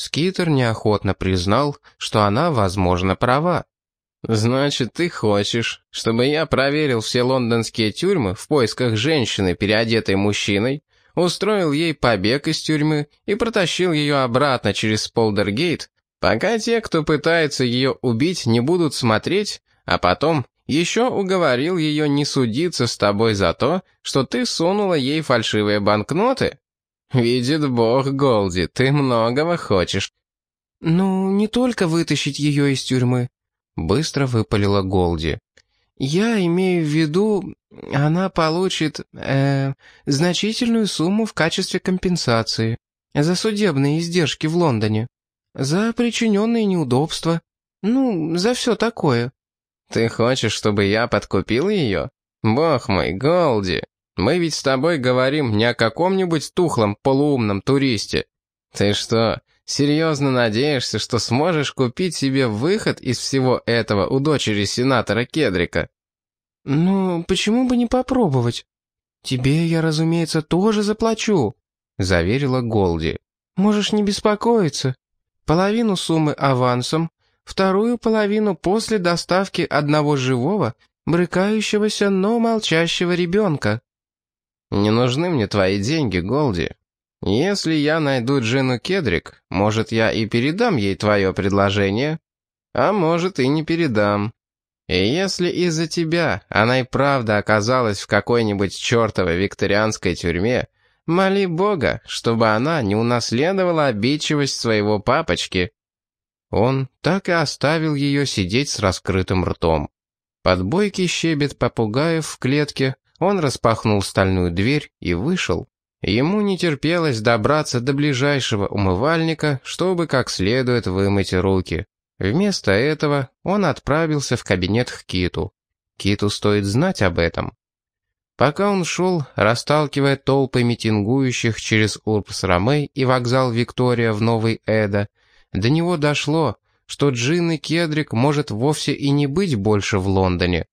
Скитер неохотно признал, что она, возможно, права. «Значит, ты хочешь, чтобы я проверил все лондонские тюрьмы в поисках женщины, переодетой мужчиной, устроил ей побег из тюрьмы и протащил ее обратно через Полдергейт, пока те, кто пытается ее убить, не будут смотреть, а потом еще уговорил ее не судиться с тобой за то, что ты сунула ей фальшивые банкноты? Видит бог, Голди, ты многого хочешь. «Ну, не только вытащить ее из тюрьмы», — быстро выпалила Голди. «Я имею в виду, она получит, э, значительную сумму в качестве компенсации за судебные издержки в Лондоне, за причиненные неудобства, ну, за все такое». «Ты хочешь, чтобы я подкупил ее? Бог мой, Голди, мы ведь с тобой говорим не о каком-нибудь тухлом полуумном туристе. Ты что, серьезно надеешься, что сможешь купить себе выход из всего этого у дочери сенатора Кедрика?» «Ну, почему бы не попробовать? Тебе я, разумеется, тоже заплачу», — заверила Голди. «Можешь не беспокоиться. Половину суммы авансом, вторую половину после доставки одного живого, брыкающегося, но молчащего ребенка». «Не нужны мне твои деньги, Голди. Если я найду Джину Кедрик, может, я и передам ей твое предложение, а может, и не передам. И если из-за тебя она и правда оказалась в какой-нибудь чертовой викторианской тюрьме, моли Бога, чтобы она не унаследовала обидчивость своего папочки». Он так и оставил ее сидеть с раскрытым ртом. Под бойкий щебет попугаев в клетке он распахнул стальную дверь и вышел. Ему не терпелось добраться до ближайшего умывальника, чтобы как следует вымыть руки. Вместо этого он отправился в кабинет к Киту. Киту стоит знать об этом. Пока он шел, расталкивая толпы митингующих через Урбс-Ромей и вокзал Виктория в Новый Эда, до него дошло, что Джин и Кедрик может вовсе и не быть больше в Лондоне.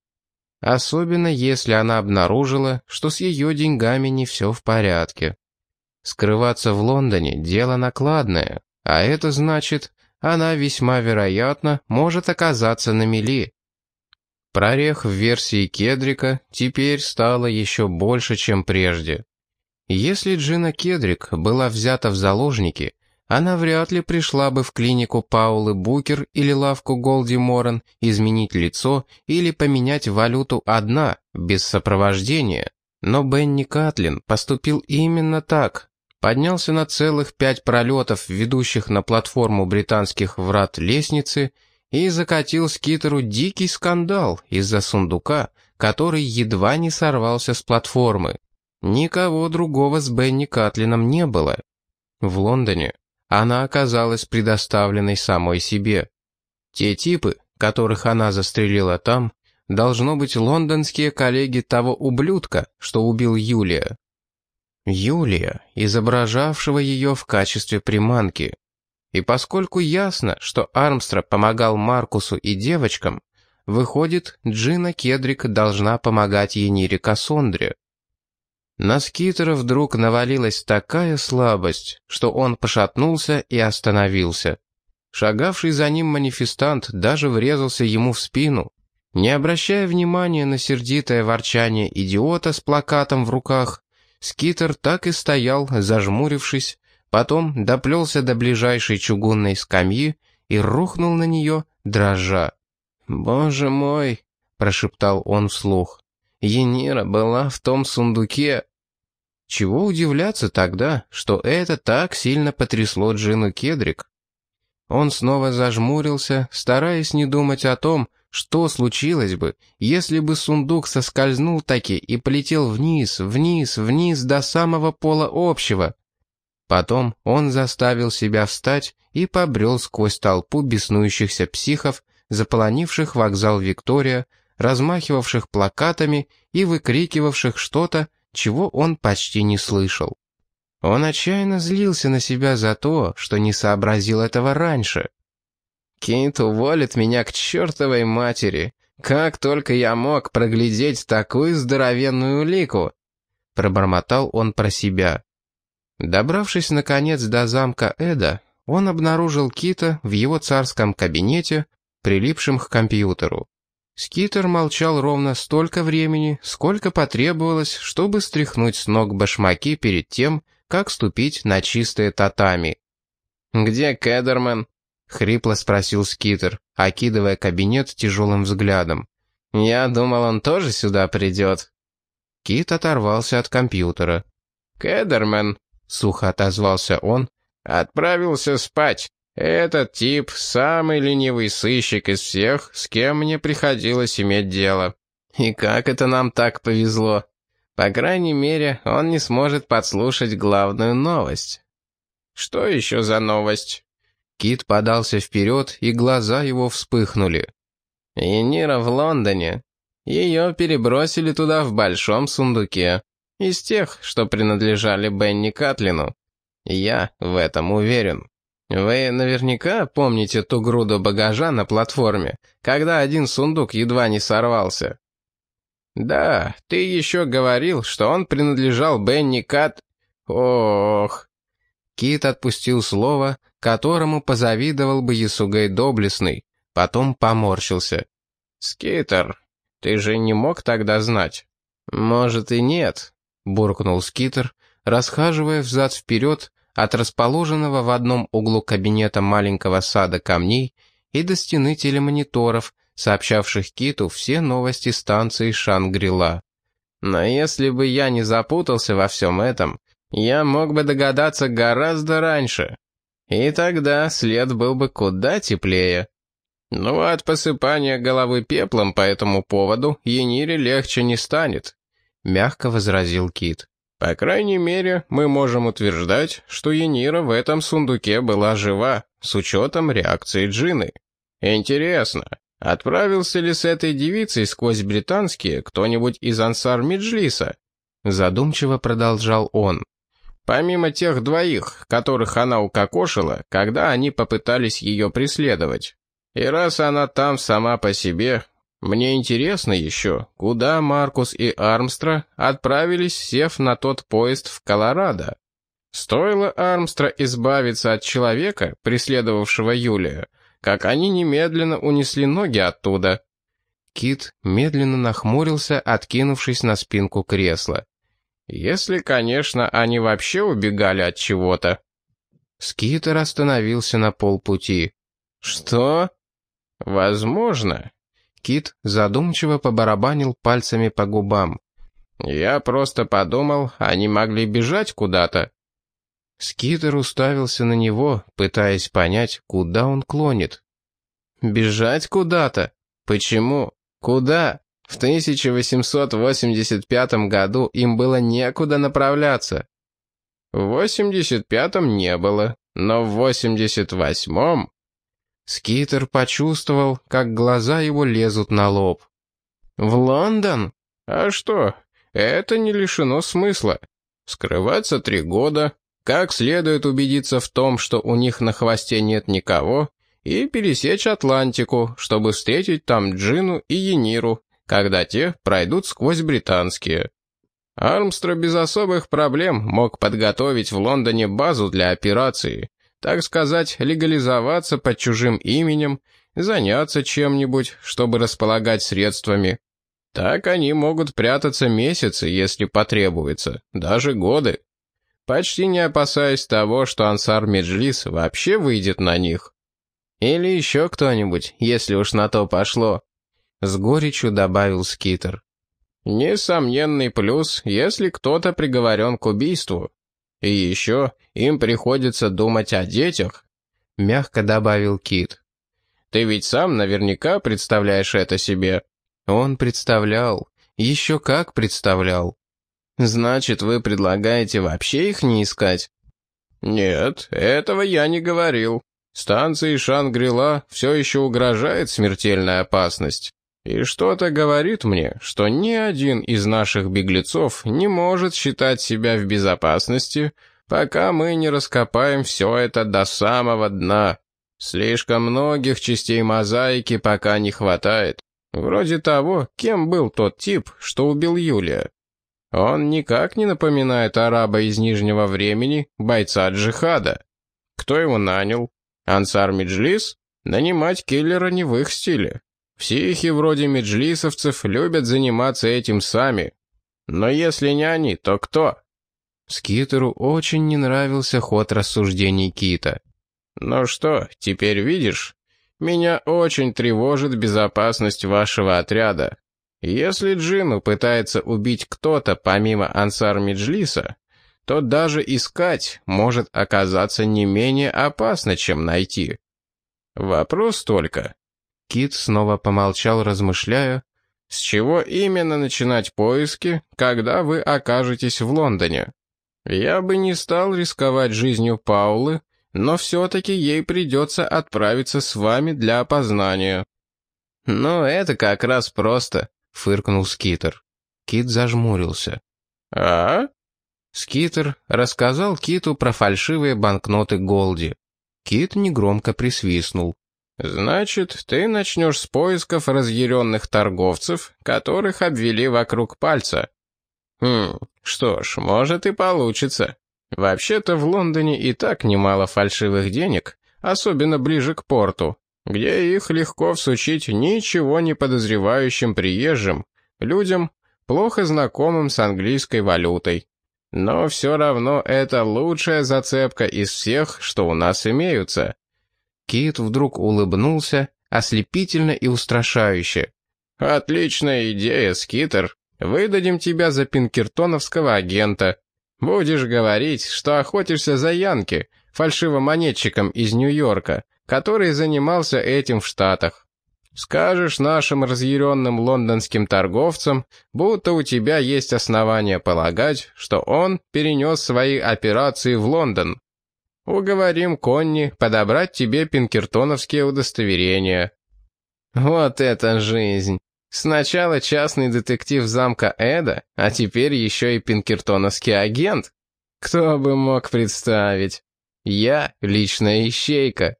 Особенно если она обнаружила, что с ее деньгами не все в порядке. Скрываться в Лондоне – дело накладное, а это значит, она весьма вероятно может оказаться на мели. Прорех в версии Кедрика теперь стало еще больше, чем прежде. Если Джина Кедрик была взята в заложники, она вряд ли пришла бы в клинику Паулы Букер или лавку Голди Моран изменить лицо или поменять валюту одна, без сопровождения. Но Бенни Катлин поступил именно так. Поднялся на целых пять пролетов, ведущих на платформу британских врат лестницы, и закатил скитеру дикий скандал из-за сундука, который едва не сорвался с платформы. Никого другого с Бенни Катлином не было. В Лондоне она оказалась предоставленной самой себе. Те типы, которых она застрелила там, должно быть лондонские коллеги того ублюдка, что убил Юлия. Юлия, изображавшего ее в качестве приманки. И поскольку ясно, что Армстра помогал Маркусу и девочкам, выходит, Джина Кедрик должна помогать Енире Кассондре. На Скитера вдруг навалилась такая слабость, что он пошатнулся и остановился. Шагавший за ним манифестант даже врезался ему в спину. Не обращая внимания на сердитое ворчание идиота с плакатом в руках, Скитер так и стоял, зажмурившись, потом доплелся до ближайшей чугунной скамьи и рухнул на нее, дрожа. «Боже мой!» — прошептал он вслух. Енира была в том сундуке. Чего удивляться тогда, что это так сильно потрясло Джину Кедрик? Он снова зажмурился, стараясь не думать о том, что случилось бы, если бы сундук соскользнул таки и полетел вниз, вниз, вниз до самого пола общего. Потом он заставил себя встать и побрел сквозь толпу беснующихся психов, заполонивших вокзал Виктория, размахивавших плакатами и выкрикивавших что-то, чего он почти не слышал. Он отчаянно злился на себя за то, что не сообразил этого раньше. «Кейт уволит меня к чертовой матери. Как только я мог проглядеть такую здоровенную лику!» Пробормотал он про себя. Добравшись, наконец, до замка Эда, он обнаружил Кита в его царском кабинете, прилипшем к компьютеру. Скитер молчал ровно столько времени, сколько потребовалось, чтобы стряхнуть с ног башмаки перед тем, как ступить на чистые татами. «Где Кедерман?» — хрипло спросил Скитер, окидывая кабинет тяжелым взглядом. «Я думал, он тоже сюда придет». Кит оторвался от компьютера. «Кедерман», — сухо отозвался он, — «отправился спать. Этот тип — самый ленивый сыщик из всех, с кем мне приходилось иметь дело. И как это нам так повезло. По крайней мере, он не сможет подслушать главную новость». «Что еще за новость?» Кит подался вперед, и глаза его вспыхнули. «Енира в Лондоне. Ее перебросили туда в большом сундуке. Из тех, что принадлежали Бенни Катлину. Я в этом уверен. Вы наверняка помните ту груду багажа на платформе, когда один сундук едва не сорвался. Да, ты еще говорил, что он принадлежал Бенни Кат... Ох... Кит отпустил слово, которому позавидовал бы Ясугай Доблестный, потом поморщился. «Скитер, ты же не мог тогда знать?» «Может и нет», — буркнул Скитер, расхаживая взад-вперед от расположенного в одном углу кабинета маленького сада камней и до стены телемониторов, сообщавших Киту все новости станции Шангрила. «Но если бы я не запутался во всем этом, я мог бы догадаться гораздо раньше. И тогда след был бы куда теплее. Ну, от посыпания головы пеплом по этому поводу Енире легче не станет», — мягко возразил Кит. По крайней мере, мы можем утверждать, что Енира в этом сундуке была жива, с учетом реакции Джины. Интересно, отправился ли с этой девицей сквозь британские кто-нибудь из ансар Меджлиса? Задумчиво продолжал он. Помимо тех двоих, которых она укокошила, когда они попытались ее преследовать. И раз она там сама по себе, мне интересно еще, куда Маркус и Армстра отправились, сев на тот поезд в Колорадо. Стоило Армстра избавиться от человека, преследовавшего Юлия, как они немедленно унесли ноги оттуда. Кит медленно нахмурился, откинувшись на спинку кресла. Если, конечно, они вообще убегали от чего-то. Скитер остановился на полпути. «Что?» «Возможно. Кит задумчиво побарабанил пальцами по губам. «Я просто подумал, они могли бежать куда-то». Скитер уставился на него, пытаясь понять, куда он клонит. «Бежать куда-то? Почему? Куда? В 1885 году им было некуда направляться». «В 85-м не было, но в 88-м...» Скитер почувствовал, как глаза его лезут на лоб. «В Лондон? А что? Это не лишено смысла. Скрываться три года, как следует убедиться в том, что у них на хвосте нет никого, и пересечь Атлантику, чтобы встретить там Джину и Ениру, когда те пройдут сквозь британские. Армстра без особых проблем мог подготовить в Лондоне базу для операции, так сказать, легализоваться под чужим именем, заняться чем-нибудь, чтобы располагать средствами. Так они могут прятаться месяцы, если потребуется, даже годы. Почти не опасаясь того, что Ансар Меджлис вообще выйдет на них. Или еще кто-нибудь, если уж на то пошло. С горечью добавил Скитер. Несомненный плюс, если кто-то приговорен к убийству. И еще им приходится думать о детях», — мягко добавил Кит. «Ты ведь сам наверняка представляешь это себе». Он представлял, еще как представлял. «Значит, вы предлагаете вообще их не искать?» «Нет, этого я не говорил. Станции Шангрила все еще угрожает смертельная опасность. И что-то говорит мне, что ни один из наших беглецов не может считать себя в безопасности, пока мы не раскопаем все это до самого дна. Слишком многих частей мозаики пока не хватает. Вроде того, кем был тот тип, что убил Юлия. Он никак не напоминает араба из Нижнего времени, бойца джихада. Кто его нанял? Ансар Меджлис? Нанимать киллера не в их стиле. Психи вроде меджлисовцев любят заниматься этим сами. Но если не они, то кто? Скитеру очень не нравился ход рассуждений Кита. «Ну что, теперь видишь? Меня очень тревожит безопасность вашего отряда. Если Джину пытается убить кто-то помимо Ансар Меджлиса, то даже искать может оказаться не менее опасно, чем найти. Вопрос только...» Кит снова помолчал, размышляя, «С чего именно начинать поиски, когда вы окажетесь в Лондоне? Я бы не стал рисковать жизнью Паулы, но все-таки ей придется отправиться с вами для опознания». «Ну, это как раз просто», — фыркнул Скитер. Кит зажмурился. «А?» Скитер рассказал Киту про фальшивые банкноты Голди. Кит негромко присвистнул. «Значит, ты начнешь с поисков разъяренных торговцев, которых обвели вокруг пальца. Хм, что ж, может и получится. Вообще-то в Лондоне и так немало фальшивых денег, особенно ближе к порту, где их легко всучить ничего не подозревающим приезжим, людям, плохо знакомым с английской валютой. Но все равно это лучшая зацепка из всех, что у нас имеются. Кит вдруг улыбнулся, ослепительно и устрашающе. «Отличная идея, Скитер. Выдадим тебя за пинкертоновского агента. Будешь говорить, что охотишься за Янки, фальшивомонетчиком из Нью-Йорка, который занимался этим в Штатах. Скажешь нашим разъяренным лондонским торговцам, будто у тебя есть основания полагать, что он перенес свои операции в Лондон. Уговорим Конни подобрать тебе пинкертоновские удостоверения». «Вот это жизнь!» Сначала частный детектив замка Эда, а теперь еще и пинкертоновский агент. Кто бы мог представить? Я — личная ищейка.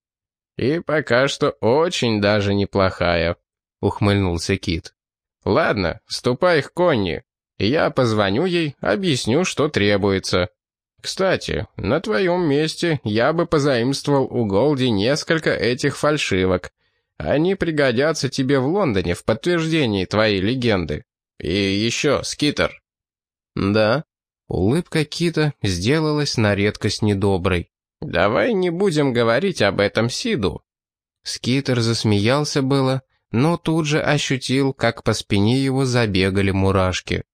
И пока что очень даже неплохая, — ухмыльнулся Кит. Ладно, ступай к Конни. Я позвоню ей, объясню, что требуется. Кстати, на твоем месте я бы позаимствовал у Голди несколько этих фальшивок. Они пригодятся тебе в Лондоне в подтверждении твоей легенды. И еще, Скитер». «Да». Улыбка Кита сделалась на редкость недоброй. «Давай не будем говорить об этом Сиду». Скитер засмеялся было, но тут же ощутил, как по спине его забегали мурашки.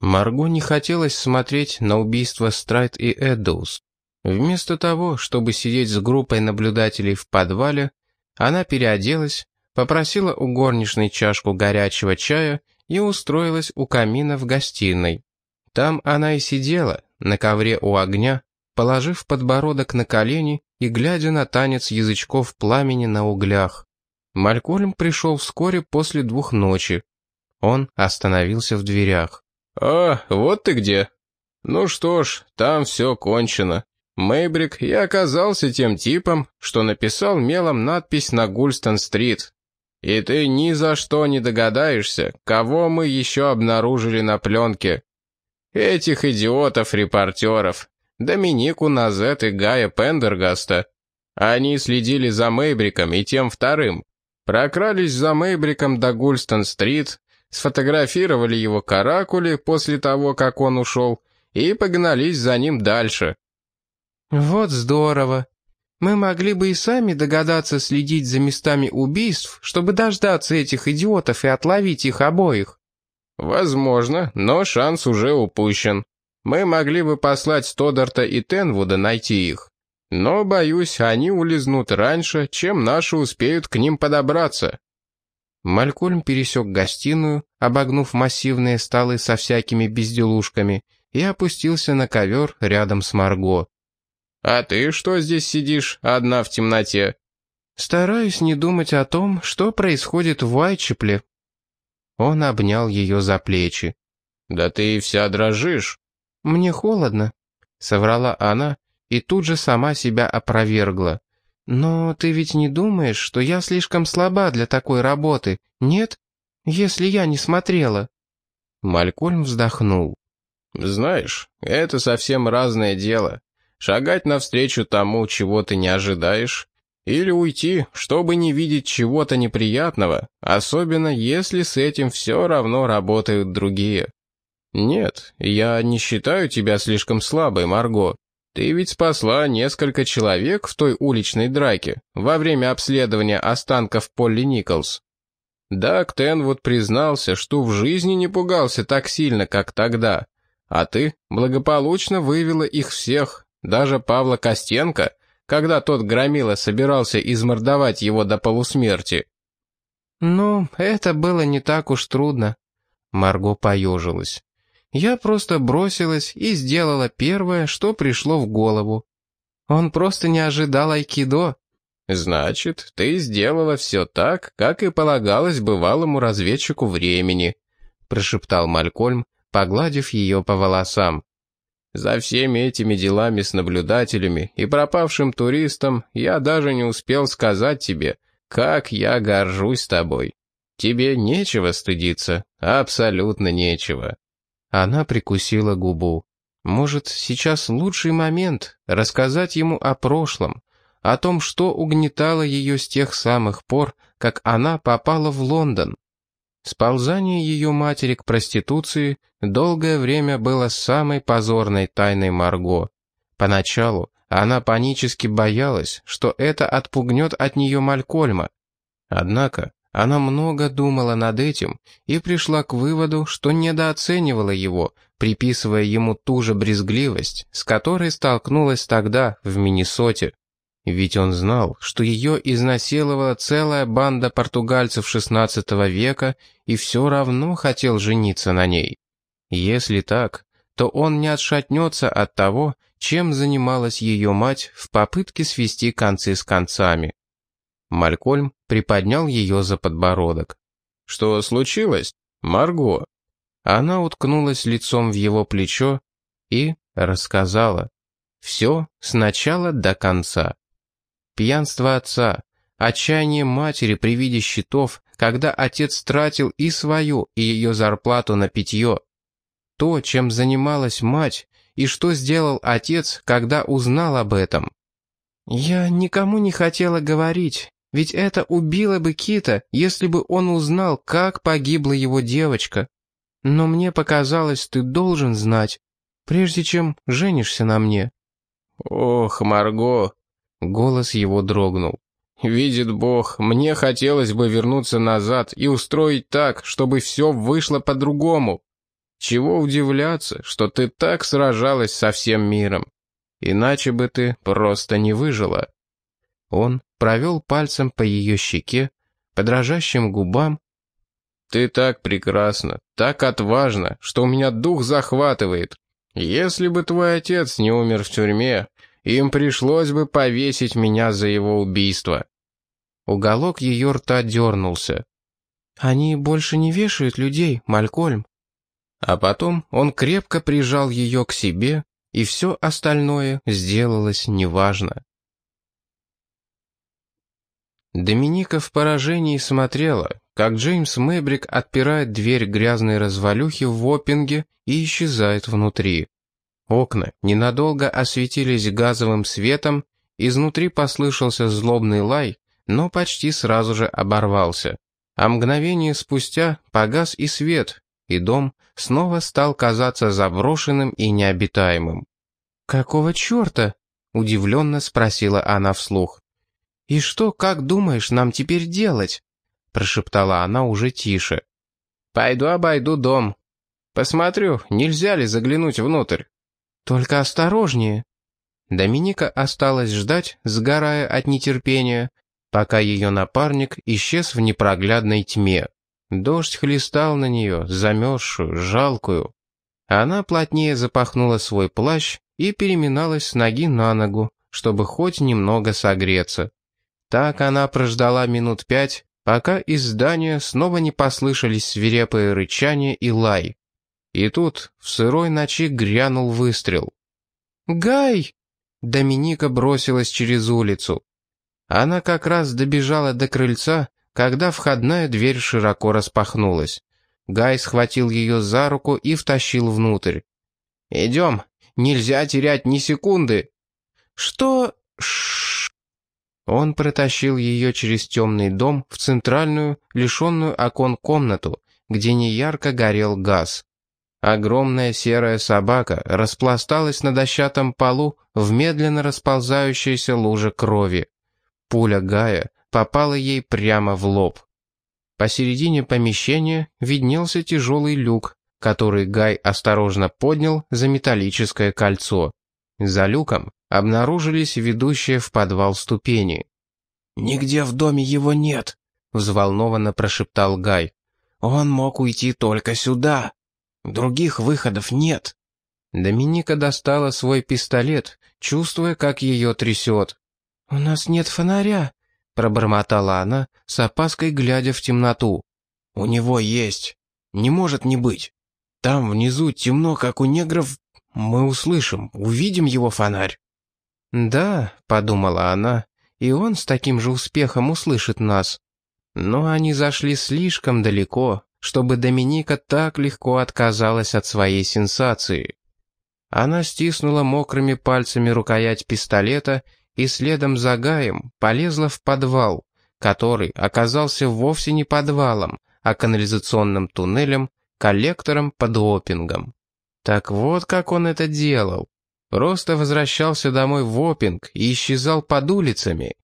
Марго не хотелось смотреть на убийство Страйт и Эддоус. Вместо того, чтобы сидеть с группой наблюдателей в подвале, она переоделась, попросила у горничной чашку горячего чая и устроилась у камина в гостиной. Там она и сидела, на ковре у огня, положив подбородок на колени и глядя на танец язычков пламени на углях. Малькольм пришел вскоре после двух ночи. Он остановился в дверях. «А, вот ты где. Ну что ж, там все кончено. Мэйбрик и оказался тем типом, что написал мелом надпись на Гульстон-стрит. И ты ни за что не догадаешься, кого мы еще обнаружили на пленке. Этих идиотов-репортеров, Доминику Назет и Гая Пендергаста. Они следили за Мэйбриком и тем вторым. Прокрались за Мэйбриком до Гульстон-стрит, сфотографировали его каракули после того, как он ушел, и погнались за ним дальше. «Вот здорово. Мы могли бы и сами догадаться следить за местами убийств, чтобы дождаться этих идиотов и отловить их обоих». «Возможно, но шанс уже упущен. Мы могли бы послать Стодарта и Тенвуда найти их. Но, боюсь, они улизнут раньше, чем наши успеют к ним подобраться». Малькольм пересек гостиную, обогнув массивные столы со всякими безделушками, и опустился на ковер рядом с Марго. «А ты что здесь сидишь, одна в темноте?» «Стараюсь не думать о том, что происходит в Уайчепле». Он обнял ее за плечи. «Да ты вся дрожишь». «Мне холодно», — соврала она и тут же сама себя опровергла. «Но ты ведь не думаешь, что я слишком слаба для такой работы, нет? Если я не смотрела». Малькольм вздохнул. «Знаешь, это совсем разное дело. шагать навстречу тому, чего ты не ожидаешь, или уйти, чтобы не видеть чего-то неприятного, особенно если с этим все равно работают другие. Нет, я не считаю тебя слишком слабой, Марго. Ты ведь спасла несколько человек в той уличной драке во время обследования останков Полли Николс. Дак Тенвуд признался, что в жизни не пугался так сильно, как тогда, а ты благополучно вывела их всех, даже Павла Костенко, когда тот громила собирался измордовать его до полусмерти. «Ну, это было не так уж трудно», — Марго поежилась. «Я просто бросилась и сделала первое, что пришло в голову. Он просто не ожидал айкидо». «Значит, ты сделала все так, как и полагалось бывалому разведчику времени», — прошептал Малькольм, погладив ее по волосам. За всеми этими делами с наблюдателями и пропавшим туристом я даже не успел сказать тебе, как я горжусь тобой. Тебе нечего стыдиться, абсолютно нечего». Она прикусила губу. «Может, сейчас лучший момент рассказать ему о прошлом, о том, что угнетало ее с тех самых пор, как она попала в Лондон. Сползание ее матери к проституции долгое время было самой позорной тайной Марго. Поначалу она панически боялась, что это отпугнет от нее Малькольма. Однако она много думала над этим и пришла к выводу, что недооценивала его, приписывая ему ту же брезгливость, с которой столкнулась тогда в Миннесоте. Ведь он знал, что ее изнасиловала целая банда португальцев XVI века и все равно хотел жениться на ней. Если так, то он не отшатнется от того, чем занималась ее мать в попытке свести концы с концами. Малькольм приподнял ее за подбородок. «Что случилось, Марго?» Она уткнулась лицом в его плечо и рассказала. Все с начала до конца. Пьянство отца, отчаяние матери при виде счетов, когда отец тратил и свою, и ее зарплату на питье. То, чем занималась мать, и что сделал отец, когда узнал об этом. «Я никому не хотела говорить, ведь это убило бы Кита, если бы он узнал, как погибла его девочка. Но мне показалось, ты должен знать, прежде чем женишься на мне». «Ох, Марго, Голос его дрогнул. «Видит Бог, мне хотелось бы вернуться назад и устроить так, чтобы все вышло по-другому. Чего удивляться, что ты так сражалась со всем миром? Иначе бы ты просто не выжила». Он провел пальцем по ее щеке, по дрожащим губам. «Ты так прекрасна, так отважна, что у меня дух захватывает. Если бы твой отец не умер в тюрьме, им пришлось бы повесить меня за его убийство». Уголок ее рта дернулся. «Они больше не вешают людей, Малькольм». А потом он крепко прижал ее к себе, и все остальное сделалось неважно. Доминика в поражении смотрела, как Джеймс Мэбрик отпирает дверь грязной развалюхи в Воппинге и исчезает внутри. Окна ненадолго осветились газовым светом, изнутри послышался злобный лай, но почти сразу же оборвался. А мгновение спустя погас и свет, и дом снова стал казаться заброшенным и необитаемым. «Какого черта?» — удивленно спросила она вслух. «И что, как думаешь, нам теперь делать?» — прошептала она уже тише. «Пойду обойду дом. Посмотрю, нельзя ли заглянуть внутрь». «Только осторожнее». Доминика осталась ждать, сгорая от нетерпения, пока ее напарник исчез в непроглядной тьме. Дождь хлестал на нее, замерзшую, жалкую. Она плотнее запахнула свой плащ и переминалась с ноги на ногу, чтобы хоть немного согреться. Так она прождала минут пять, пока из здания снова не послышались свирепые рычания и лай. И тут в сырой ночи грянул выстрел. «Гай!» Доминика бросилась через улицу. Она как раз добежала до крыльца, когда входная дверь широко распахнулась. Гай схватил ее за руку и втащил внутрь. «Идем, нельзя терять ни секунды!» Что... Шш. Он протащил ее через темный дом в центральную, лишенную окон комнату, где неярко горел газ. Огромная серая собака распласталась на дощатом полу в медленно расползающейся луже крови. Пуля Гая попала ей прямо в лоб. Посередине помещения виднелся тяжелый люк, который Гай осторожно поднял за металлическое кольцо. За люком обнаружились ведущие в подвал ступени. «Нигде в доме его нет», — взволнованно прошептал Гай. «Он мог уйти только сюда. Других выходов нет». Доминика достала свой пистолет, чувствуя, как ее трясет. «У нас нет фонаря», — пробормотала она, с опаской глядя в темноту. «У него есть. Не может не быть. Там внизу темно, как у негров. Мы услышим, увидим его фонарь». «Да», — подумала она, — «и он с таким же успехом услышит нас». Но они зашли слишком далеко, чтобы Доминика так легко отказалась от своей сенсации. Она стиснула мокрыми пальцами рукоять пистолета и следом за Гаем полезла в подвал, который оказался вовсе не подвалом, а канализационным туннелем, коллектором под опингом. Так вот как он это делал. Просто возвращался домой в опинг и исчезал под улицами.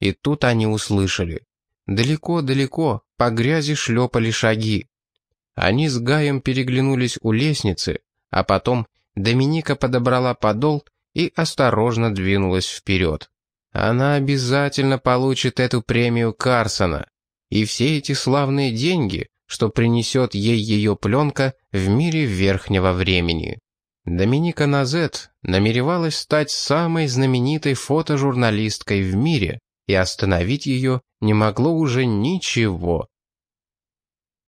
И тут они услышали. Далеко-далеко по грязи шлепали шаги. Они с Гаем переглянулись у лестницы, а потом Доминика подобрала подол и осторожно двинулась вперед. Она обязательно получит эту премию Карсона. И все эти славные деньги, что принесет ей ее пленка в мире верхнего времени. Доминика Назет намеревалась стать самой знаменитой фотожурналисткой в мире, и остановить ее не могло уже ничего.